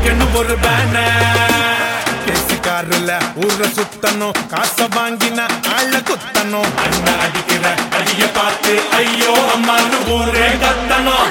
அடிக்கணும் ஒரு பேனு காருல ஊர சுத்தணும். காச வாங்கின ஆள குத்தணும். அண்ணா அடிக்கிற அடிய பார்த்து ஐயோ அம்மான்னு ஊரே கத்தணும்.